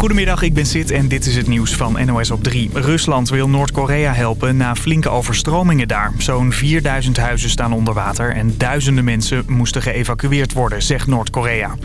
Goedemiddag, ik ben Sid en dit is het nieuws van NOS op 3. Rusland wil Noord-Korea helpen na flinke overstromingen daar. Zo'n 4000 huizen staan onder water en duizenden mensen moesten geëvacueerd worden, zegt Noord-Korea.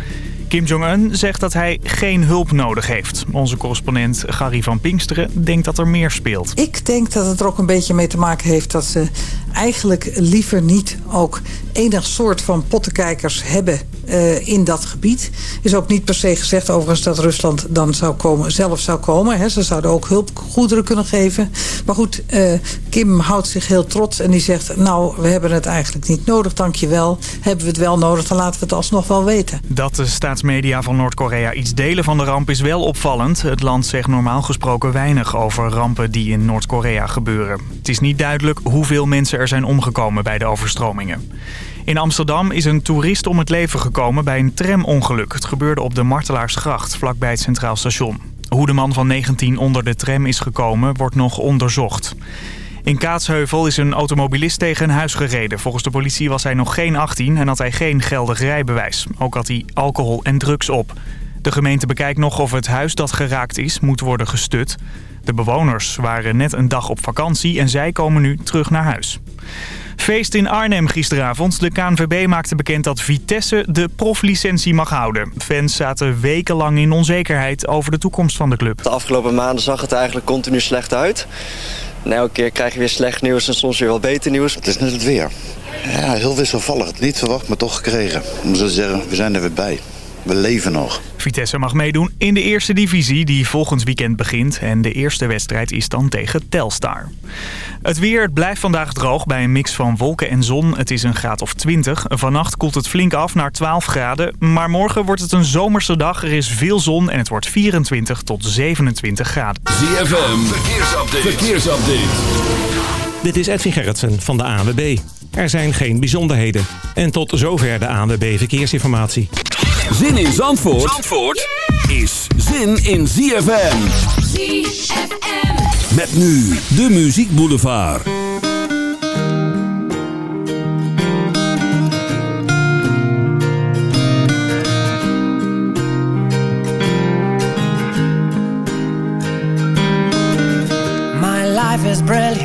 Kim Jong-un zegt dat hij geen hulp nodig heeft. Onze correspondent Gary van Pinksteren denkt dat er meer speelt. Ik denk dat het er ook een beetje mee te maken heeft dat ze eigenlijk liever niet ook enig soort van pottenkijkers hebben uh, in dat gebied. Is ook niet per se gezegd overigens dat Rusland dan zou komen, zelf zou komen. Hè. Ze zouden ook hulpgoederen kunnen geven. Maar goed, uh, Kim houdt zich heel trots en die zegt... nou, we hebben het eigenlijk niet nodig, dankjewel. Hebben we het wel nodig, dan laten we het alsnog wel weten. Dat de staatsmedia van Noord-Korea iets delen van de ramp is wel opvallend. Het land zegt normaal gesproken weinig over rampen die in Noord-Korea gebeuren. Het is niet duidelijk hoeveel mensen er zijn omgekomen bij de overstromingen. In Amsterdam is een toerist om het leven gekomen bij een tramongeluk. Het gebeurde op de Martelaarsgracht, vlakbij het Centraal Station. Hoe de man van 19 onder de tram is gekomen, wordt nog onderzocht. In Kaatsheuvel is een automobilist tegen een huis gereden. Volgens de politie was hij nog geen 18 en had hij geen geldig rijbewijs. Ook had hij alcohol en drugs op. De gemeente bekijkt nog of het huis dat geraakt is moet worden gestut. De bewoners waren net een dag op vakantie en zij komen nu terug naar huis. Feest in Arnhem gisteravond. De KNVB maakte bekend dat Vitesse de proflicentie mag houden. Fans zaten wekenlang in onzekerheid over de toekomst van de club. De afgelopen maanden zag het eigenlijk continu slecht uit. En elke keer krijg je weer slecht nieuws en soms weer wel beter nieuws. Het is net het weer. Ja, heel wisselvallig. Niet verwacht, maar toch gekregen. Om zo te zeggen, we zijn er weer bij. We leven nog. Vitesse mag meedoen in de eerste divisie die volgend weekend begint. En de eerste wedstrijd is dan tegen Telstar. Het weer blijft vandaag droog bij een mix van wolken en zon. Het is een graad of 20. Vannacht koelt het flink af naar 12 graden. Maar morgen wordt het een zomerse dag. Er is veel zon en het wordt 24 tot 27 graden. ZFM, verkeersupdate. verkeersupdate. Dit is Edwin Gerritsen van de ANWB. Er zijn geen bijzonderheden. En tot zover de ANWB Verkeersinformatie. Zin in Zandvoort, Zandvoort is zin in ZFM. ZFM. Met nu de Muziek Boulevard. My life is brilliant.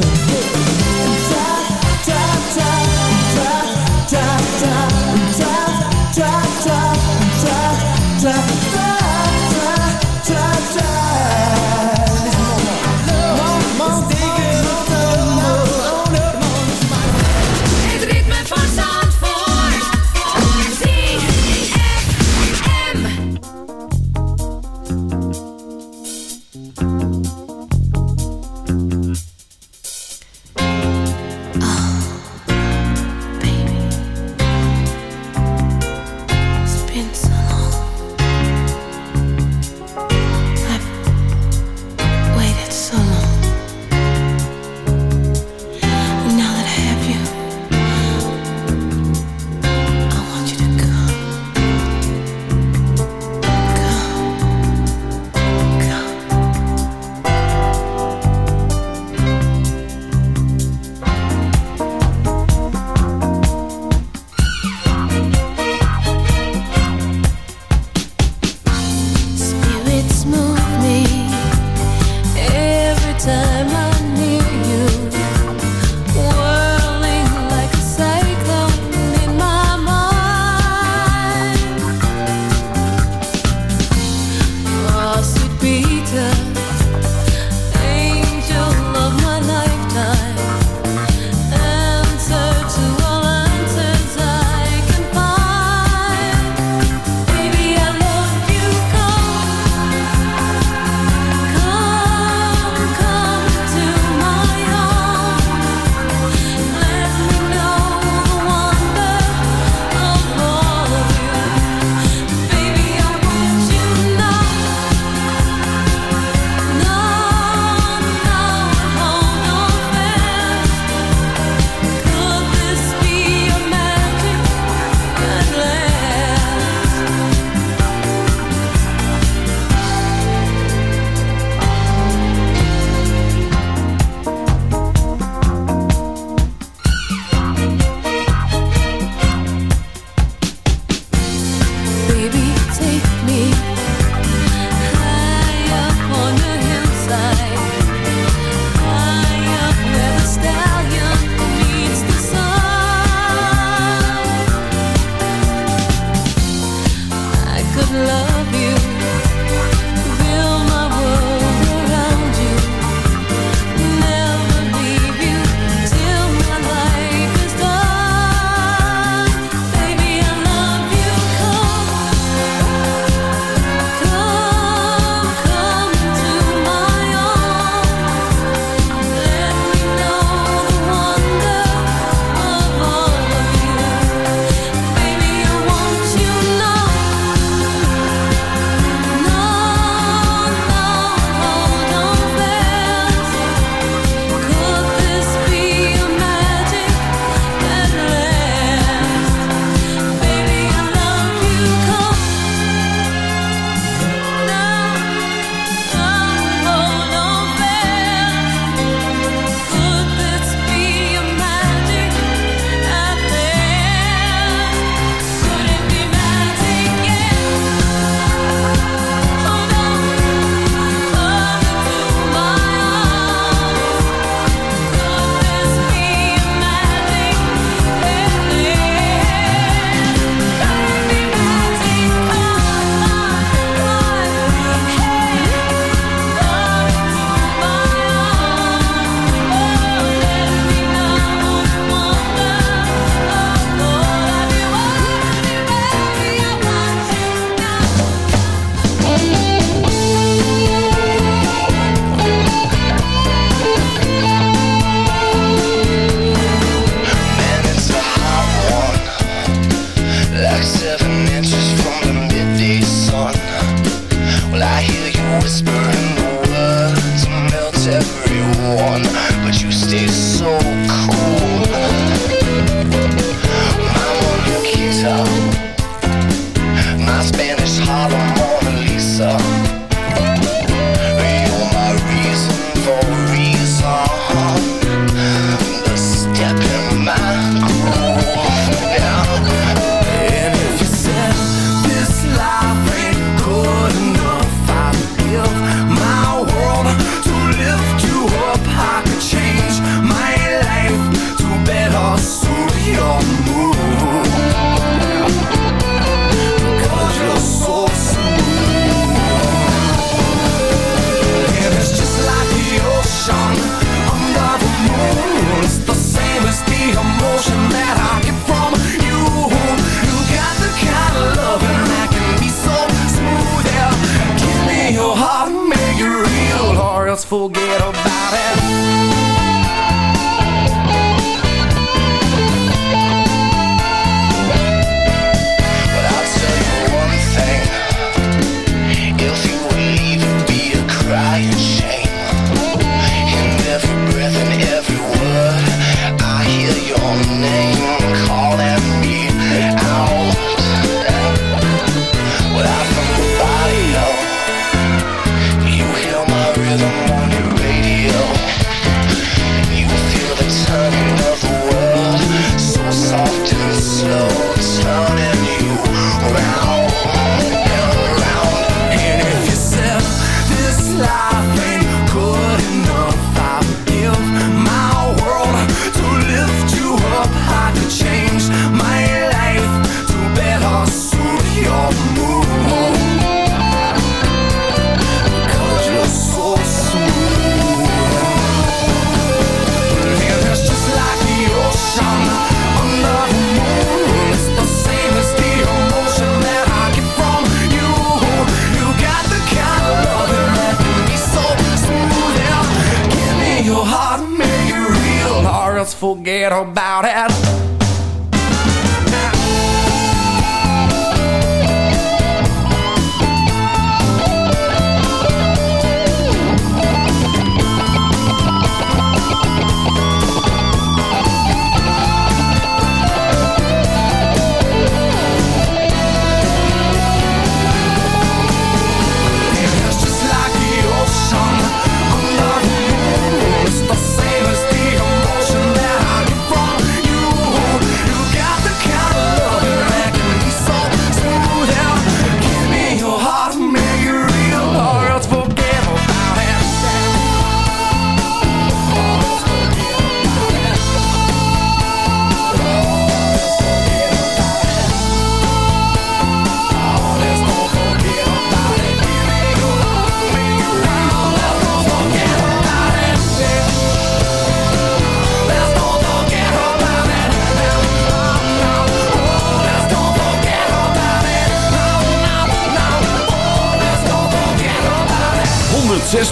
listen.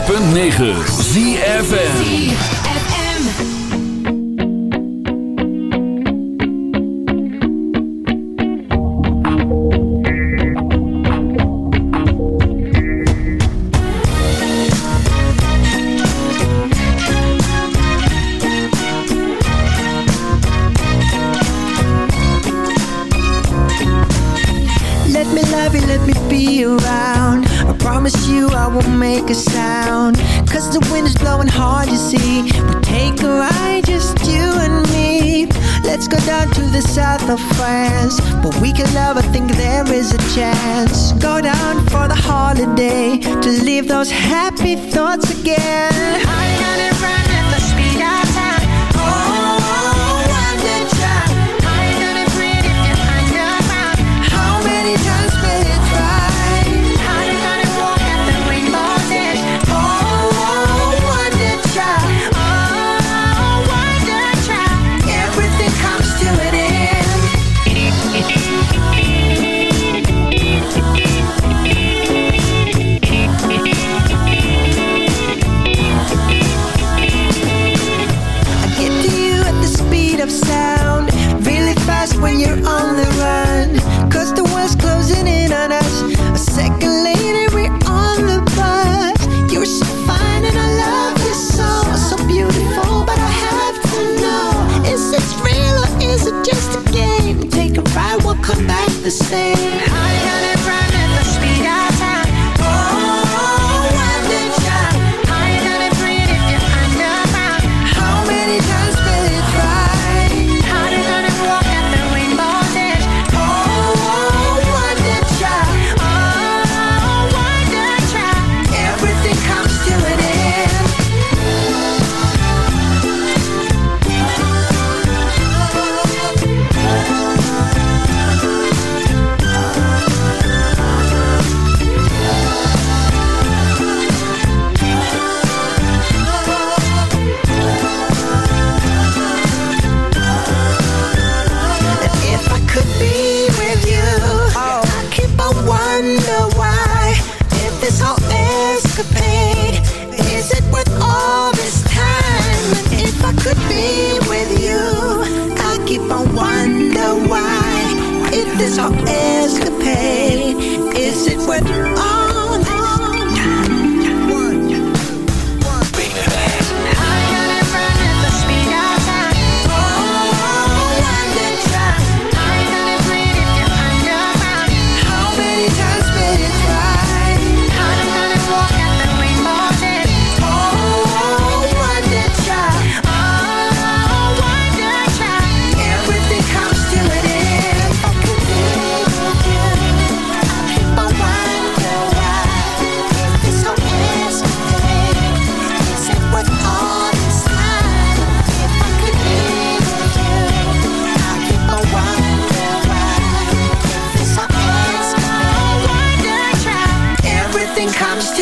106.9 ZFN say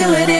do it.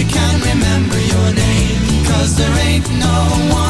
you can remember your name. Cause there ain't no one